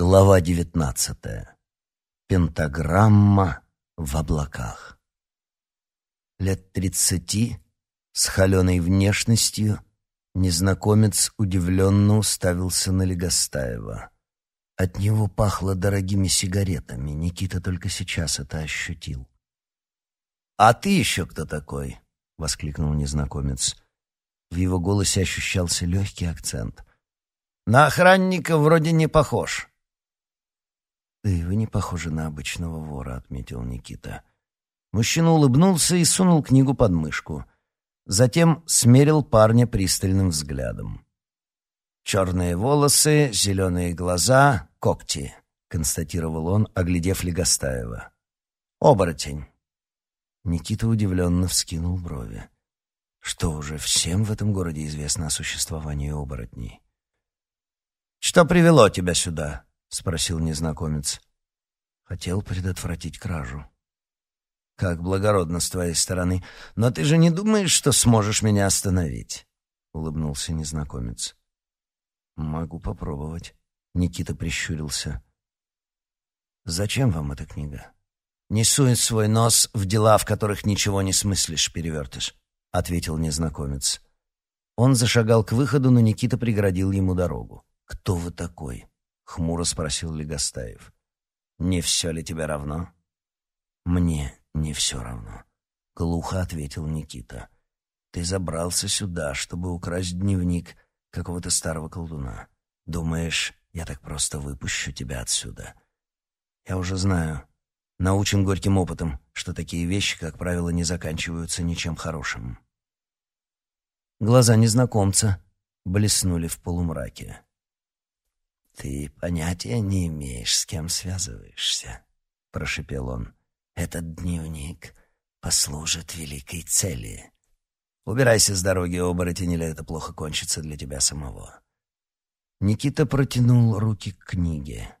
Глава девятнадцатая. Пентаграмма в облаках. Лет тридцати, с холеной внешностью, незнакомец удивленно уставился на Легостаева. От него пахло дорогими сигаретами, Никита только сейчас это ощутил. «А ты еще кто такой?» — воскликнул незнакомец. В его голосе ощущался легкий акцент. «На охранника вроде не похож». «Да и вы не похожи на обычного вора», — отметил Никита. Мужчина улыбнулся и сунул книгу под мышку. Затем смерил парня пристальным взглядом. «Черные волосы, зеленые глаза, когти», — констатировал он, оглядев Легостаева. «Оборотень». Никита удивленно вскинул брови. «Что, уже всем в этом городе известно о существовании оборотней?» «Что привело тебя сюда?» — спросил незнакомец. «Хотел предотвратить кражу». «Как благородно с твоей стороны. Но ты же не думаешь, что сможешь меня остановить?» — улыбнулся незнакомец. «Могу попробовать», — Никита прищурился. «Зачем вам эта книга?» «Не суй свой нос в дела, в которых ничего не смыслишь, перевертыш», — ответил незнакомец. Он зашагал к выходу, но Никита преградил ему дорогу. «Кто вы такой?» — хмуро спросил Легостаев. «Не все ли тебе равно?» «Мне не все равно», — глухо ответил Никита. «Ты забрался сюда, чтобы украсть дневник какого-то старого колдуна. Думаешь, я так просто выпущу тебя отсюда? Я уже знаю, научен горьким опытом, что такие вещи, как правило, не заканчиваются ничем хорошим». Глаза незнакомца блеснули в полумраке. «Ты понятия не имеешь, с кем связываешься», — прошепел он. «Этот дневник послужит великой цели. Убирайся с дороги, оборотень, или это плохо кончится для тебя самого». Никита протянул руки к книге.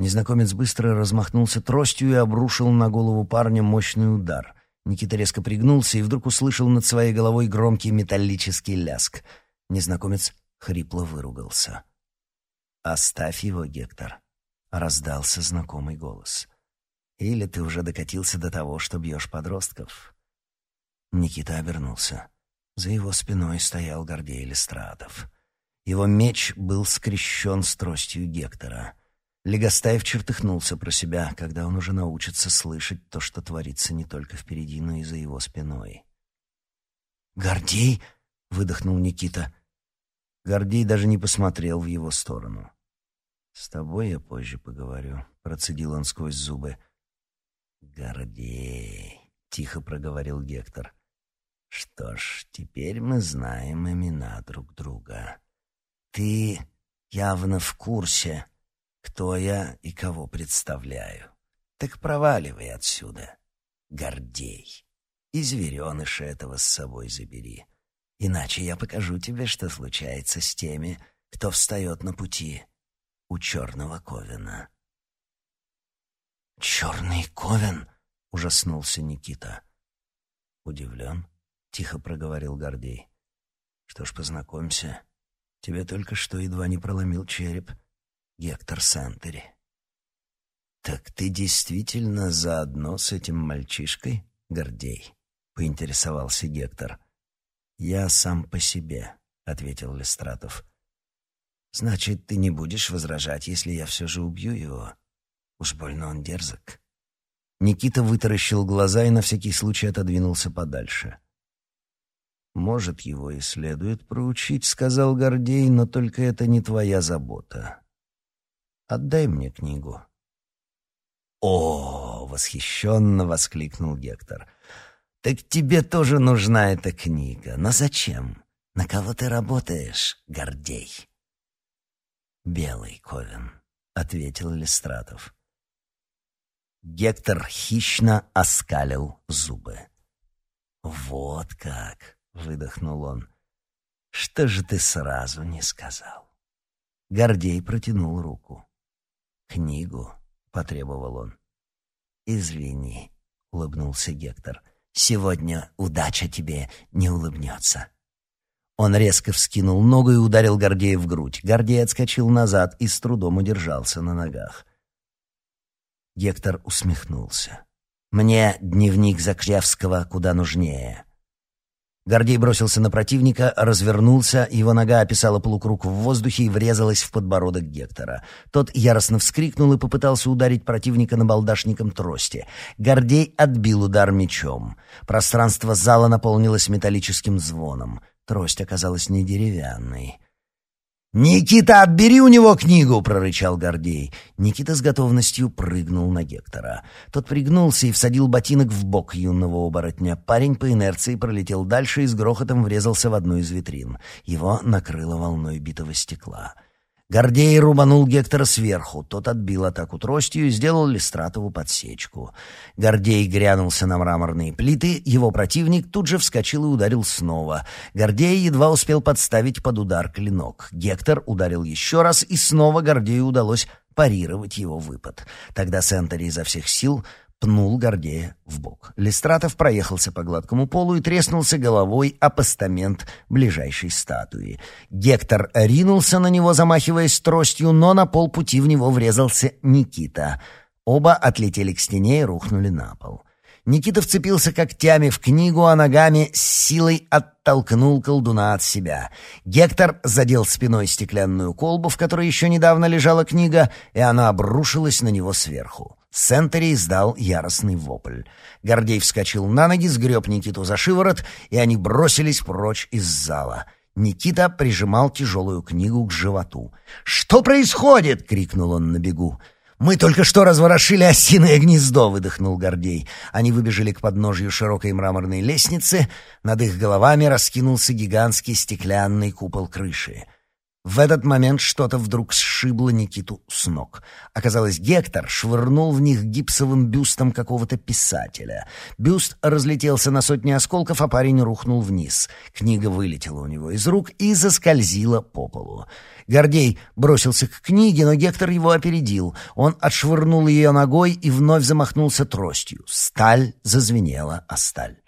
Незнакомец быстро размахнулся тростью и обрушил на голову парня мощный удар. Никита резко пригнулся и вдруг услышал над своей головой громкий металлический ляск. Незнакомец хрипло выругался. «Оставь его, Гектор», — раздался знакомый голос. «Или ты уже докатился до того, что бьешь подростков?» Никита обернулся. За его спиной стоял Гордей Листратов. Его меч был скрещен с тростью Гектора. Легостаев чертыхнулся про себя, когда он уже научится слышать то, что творится не только впереди, но и за его спиной. «Гордей?» — выдохнул Никита. Гордей даже не посмотрел в его сторону. «С тобой я позже поговорю», — процедил он сквозь зубы. «Гордей», — тихо проговорил Гектор. «Что ж, теперь мы знаем имена друг друга. Ты явно в курсе, кто я и кого представляю. Так проваливай отсюда, Гордей, и звереныша этого с собой забери. Иначе я покажу тебе, что случается с теми, кто встает на пути у черного ковена. «Черный ковен?» — ужаснулся Никита. «Удивлен?» — тихо проговорил Гордей. «Что ж, познакомься. Тебе только что едва не проломил череп Гектор Сантери». «Так ты действительно заодно с этим мальчишкой, Гордей?» — поинтересовался Гектор. «Я сам по себе», — ответил Лестратов. Значит, ты не будешь возражать, если я все же убью его? Уж больно он дерзок. Никита вытаращил глаза и на всякий случай отодвинулся подальше. «Может, его и следует проучить», — сказал Гордей, — «но только это не твоя забота. Отдай мне книгу». «О!» — восхищенно воскликнул Гектор. «Так тебе тоже нужна эта книга. Но зачем? На кого ты работаешь, Гордей?» «Белый ковен», — ответил Листратов. Гектор хищно оскалил зубы. «Вот как!» — выдохнул он. «Что же ты сразу не сказал?» Гордей протянул руку. «Книгу?» — потребовал он. «Извини», — улыбнулся Гектор. «Сегодня удача тебе не улыбнется». Он резко вскинул ногу и ударил Гордея в грудь. Гордей отскочил назад и с трудом удержался на ногах. Гектор усмехнулся. «Мне дневник Закревского куда нужнее». Гордей бросился на противника, развернулся, его нога описала полукруг в воздухе и врезалась в подбородок Гектора. Тот яростно вскрикнул и попытался ударить противника набалдашником трости. Гордей отбил удар мечом. Пространство зала наполнилось металлическим звоном. Трость оказалась не деревянной. «Никита, отбери у него книгу!» — прорычал Гордей. Никита с готовностью прыгнул на Гектора. Тот пригнулся и всадил ботинок в бок юного оборотня. Парень по инерции пролетел дальше и с грохотом врезался в одну из витрин. Его накрыло волной битого стекла. Гордей рубанул Гектора сверху. Тот отбил атаку тростью и сделал Листратову подсечку. Гордей грянулся на мраморные плиты, его противник тут же вскочил и ударил снова. Гордей едва успел подставить под удар клинок. Гектор ударил еще раз, и снова Гордею удалось парировать его выпад. Тогда Сентери изо всех сил пнул Гордея в бок. Листратов проехался по гладкому полу и треснулся головой о постамент ближайшей статуи. Гектор ринулся на него, замахиваясь тростью, но на полпути в него врезался Никита. Оба отлетели к стене и рухнули на пол. Никита вцепился когтями в книгу, а ногами с силой оттолкнул колдуна от себя. Гектор задел спиной стеклянную колбу, в которой еще недавно лежала книга, и она обрушилась на него сверху. Сентери издал яростный вопль. Гордей вскочил на ноги, сгреб Никиту за шиворот, и они бросились прочь из зала. Никита прижимал тяжелую книгу к животу. «Что происходит?» — крикнул он на бегу. «Мы только что разворошили осиное гнездо!» — выдохнул Гордей. Они выбежали к подножью широкой мраморной лестницы. Над их головами раскинулся гигантский стеклянный купол крыши. В этот момент что-то вдруг сшибло Никиту с ног. Оказалось, Гектор швырнул в них гипсовым бюстом какого-то писателя. Бюст разлетелся на сотни осколков, а парень рухнул вниз. Книга вылетела у него из рук и заскользила по полу. Гордей бросился к книге, но Гектор его опередил. Он отшвырнул ее ногой и вновь замахнулся тростью. Сталь зазвенела о сталь.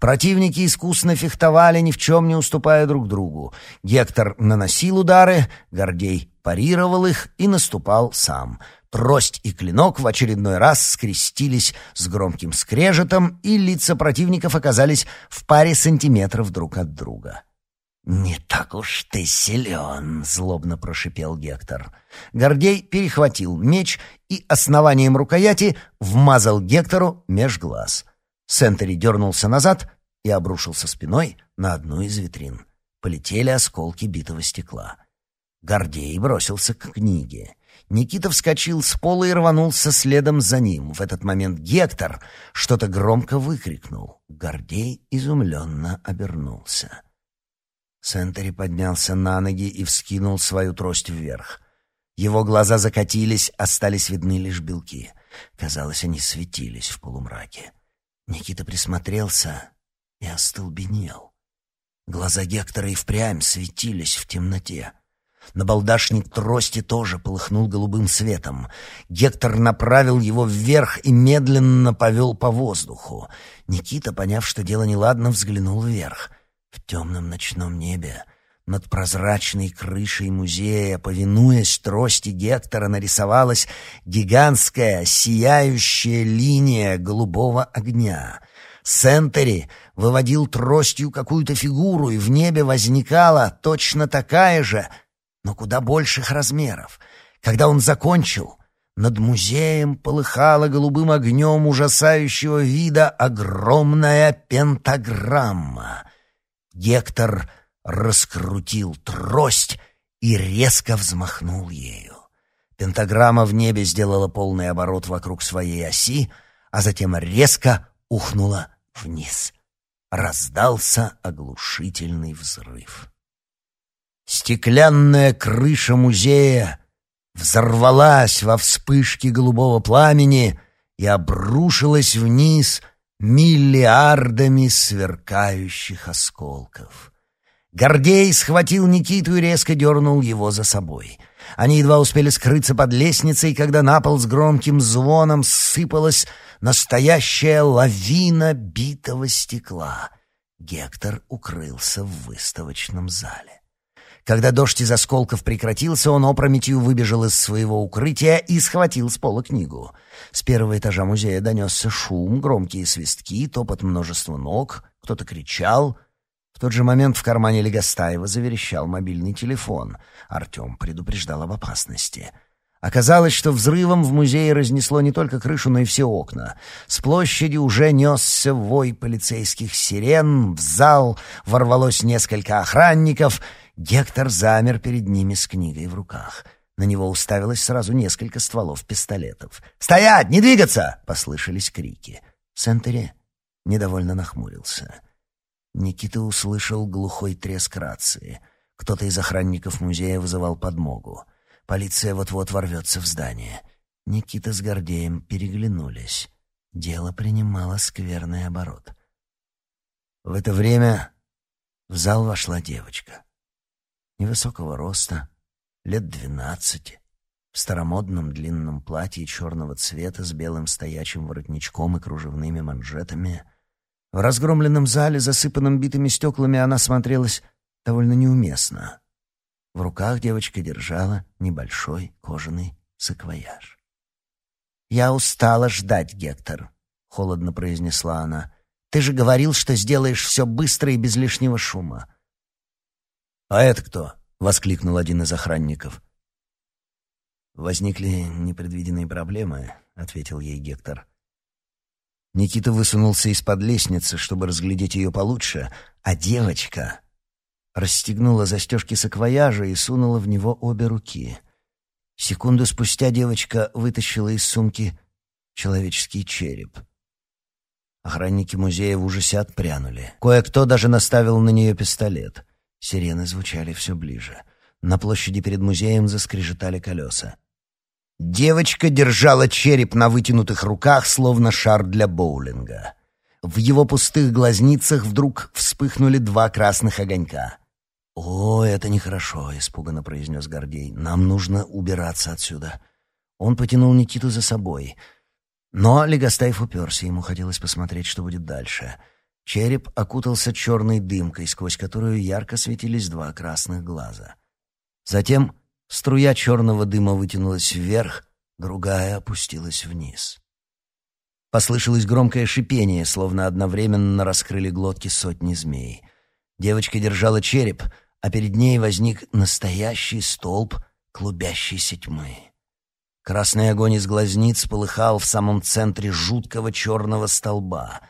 Противники искусно фехтовали, ни в чем не уступая друг другу. Гектор наносил удары, Гордей парировал их и наступал сам. Трость и клинок в очередной раз скрестились с громким скрежетом, и лица противников оказались в паре сантиметров друг от друга. «Не так уж ты силен», — злобно прошипел Гектор. Гордей перехватил меч и основанием рукояти вмазал Гектору меж глаз — Сентери дернулся назад и обрушился спиной на одну из витрин. Полетели осколки битого стекла. Гордей бросился к книге. Никита вскочил с пола и рванулся следом за ним. В этот момент Гектор что-то громко выкрикнул. Гордей изумленно обернулся. Сентери поднялся на ноги и вскинул свою трость вверх. Его глаза закатились, остались видны лишь белки. Казалось, они светились в полумраке. Никита присмотрелся и остолбенел. Глаза Гектора и впрямь светились в темноте. Набалдашник трости тоже полыхнул голубым светом. Гектор направил его вверх и медленно повел по воздуху. Никита, поняв, что дело неладно, взглянул вверх. В темном ночном небе над прозрачной крышей музея, повинуясь трости Гектора, нарисовалась гигантская сияющая линия голубого огня. Сентери выводил тростью какую-то фигуру, и в небе возникала точно такая же, но куда больших размеров. Когда он закончил, над музеем полыхала голубым огнем ужасающего вида огромная пентаграмма. Гектор раскрутил трость и резко взмахнул ею. Пентаграмма в небе сделала полный оборот вокруг своей оси, а затем резко ухнула вниз. Раздался оглушительный взрыв. Стеклянная крыша музея взорвалась во вспышке голубого пламени и обрушилась вниз миллиардами сверкающих осколков. Гордей схватил Никиту и резко дернул его за собой. Они едва успели скрыться под лестницей, когда на пол с громким звоном сыпалась настоящая лавина битого стекла. Гектор укрылся в выставочном зале. Когда дождь из осколков прекратился, он опрометью выбежал из своего укрытия и схватил с пола книгу. С первого этажа музея донесся шум, громкие свистки, топот множества ног, кто-то кричал. В тот же момент в кармане Легостаева заверещал мобильный телефон. Артем предупреждал об опасности — Оказалось, что взрывом в музее разнесло не только крышу, но и все окна. С площади уже несся вой полицейских сирен, в зал ворвалось несколько охранников. Гектор замер перед ними с книгой в руках. На него уставилось сразу несколько стволов пистолетов. «Стоять! Не двигаться!» — послышались крики. Сентери недовольно нахмурился. Никита услышал глухой треск рации. Кто-то из охранников музея вызывал подмогу. Полиция вот-вот ворвется в здание. Никита с Гордеем переглянулись. Дело принимало скверный оборот. В это время в зал вошла девочка. Невысокого роста, лет двенадцати, в старомодном длинном платье черного цвета с белым стоячим воротничком и кружевными манжетами. В разгромленном зале, засыпанном битыми стеклами, она смотрелась довольно неуместно. В руках девочка держала небольшой кожаный саквояж. «Я устала ждать, Гектор», — холодно произнесла она. «Ты же говорил, что сделаешь все быстро и без лишнего шума». «А это кто?» — воскликнул один из охранников. «Возникли непредвиденные проблемы», — ответил ей Гектор. Никита высунулся из-под лестницы, чтобы разглядеть ее получше, а девочка расстегнула застежки саквояжа и сунула в него обе руки. Секунду спустя девочка вытащила из сумки человеческий череп. Охранники музея в ужасе отпрянули. Кое-кто даже наставил на нее пистолет. Сирены звучали все ближе. На площади перед музеем заскрежетали колеса. Девочка держала череп на вытянутых руках, словно шар для боулинга. В его пустых глазницах вдруг вспыхнули два красных огонька. «О, это нехорошо», — испуганно произнес Гордей. «Нам нужно убираться отсюда». Он потянул Никиту за собой. Но Легостаев уперся, ему хотелось посмотреть, что будет дальше. Череп окутался черной дымкой, сквозь которую ярко светились два красных глаза. Затем струя черного дыма вытянулась вверх, другая опустилась вниз. Послышалось громкое шипение, словно одновременно раскрыли глотки сотни змей. Девочка держала череп — а перед ней возник настоящий столб клубящейся тьмы. Красный огонь из глазниц полыхал в самом центре жуткого черного столба.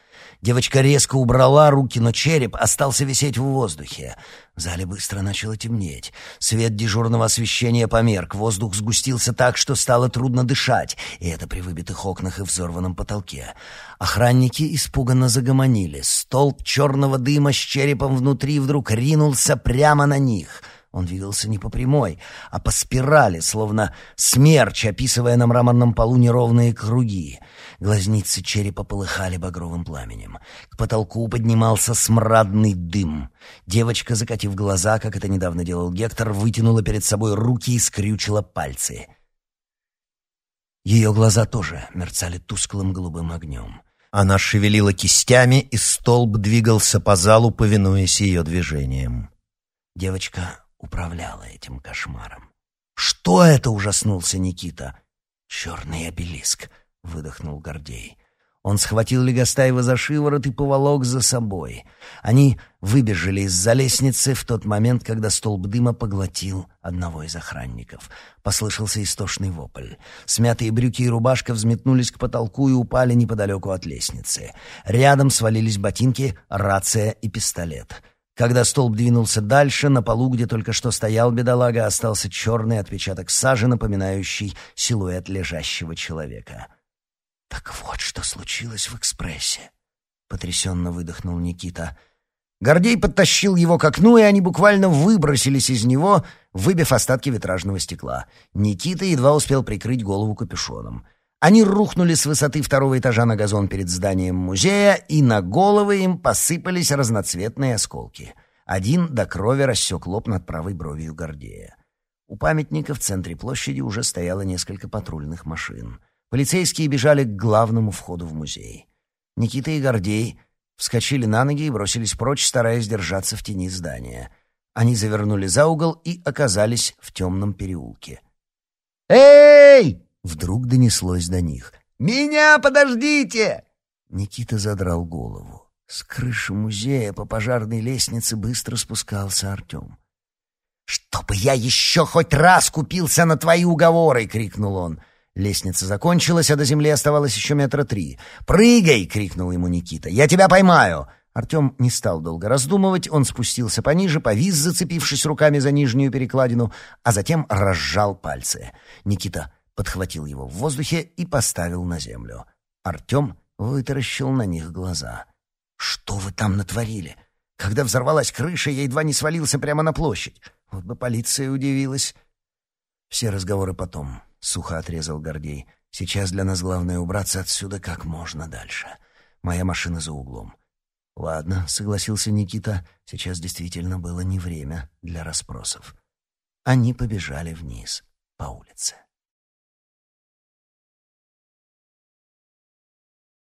Девочка резко убрала руки, но череп остался висеть в воздухе. В зале быстро начало темнеть. Свет дежурного освещения померк, воздух сгустился так, что стало трудно дышать, и это при выбитых окнах и взорванном потолке. Охранники испуганно загомонили. Столб черного дыма с черепом внутри вдруг ринулся прямо на них — он двигался не по прямой, а по спирали, словно смерч, описывая на мраморном полу неровные круги. Глазницы черепа полыхали багровым пламенем. К потолку поднимался смрадный дым. Девочка, закатив глаза, как это недавно делал Гектор, вытянула перед собой руки и скрючила пальцы. Ее глаза тоже мерцали тусклым голубым огнем. Она шевелила кистями, и столб двигался по залу, повинуясь ее движениям. Девочка управляла этим кошмаром. «Что это?» — ужаснулся Никита. «Черный обелиск», — выдохнул Гордей. Он схватил Легостаева за шиворот и поволок за собой. Они выбежали из-за лестницы в тот момент, когда столб дыма поглотил одного из охранников. Послышался истошный вопль. Смятые брюки и рубашка взметнулись к потолку и упали неподалеку от лестницы. Рядом свалились ботинки, рация и пистолет. Когда столб двинулся дальше, на полу, где только что стоял бедолага, остался черный отпечаток сажи, напоминающий силуэт лежащего человека. «Так вот, что случилось в экспрессе», — потрясенно выдохнул Никита. Гордей подтащил его к окну, и они буквально выбросились из него, выбив остатки витражного стекла. Никита едва успел прикрыть голову капюшоном. Они рухнули с высоты второго этажа на газон перед зданием музея, и на головы им посыпались разноцветные осколки. Один до крови рассек лоб над правой бровью Гордея. У памятника в центре площади уже стояло несколько патрульных машин. Полицейские бежали к главному входу в музей. Никита и Гордей вскочили на ноги и бросились прочь, стараясь держаться в тени здания. Они завернули за угол и оказались в темном переулке. «Эй!» — вдруг донеслось до них. «Меня подождите!» Никита задрал голову. С крыши музея по пожарной лестнице быстро спускался Артем. «Чтобы я еще хоть раз купился на твои уговоры!» — крикнул он. Лестница закончилась, а до земли оставалось еще метра три. «Прыгай!» — крикнул ему Никита. «Я тебя поймаю!» Артем не стал долго раздумывать, он спустился пониже, повис, зацепившись руками за нижнюю перекладину, а затем разжал пальцы. Никита подхватил его в воздухе и поставил на землю. Артем вытаращил на них глаза. «Что вы там натворили? Когда взорвалась крыша, я едва не свалился прямо на площадь. Вот бы полиция удивилась». «Все разговоры потом», — сухо отрезал Гордей. «Сейчас для нас главное убраться отсюда как можно дальше. Моя машина за углом». «Ладно», — согласился Никита. «Сейчас действительно было не время для расспросов». Они побежали вниз по улице.